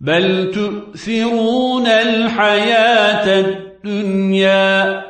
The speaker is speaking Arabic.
بل تؤثرون الحياة الدنيا.